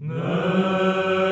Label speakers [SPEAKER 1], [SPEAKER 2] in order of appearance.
[SPEAKER 1] No.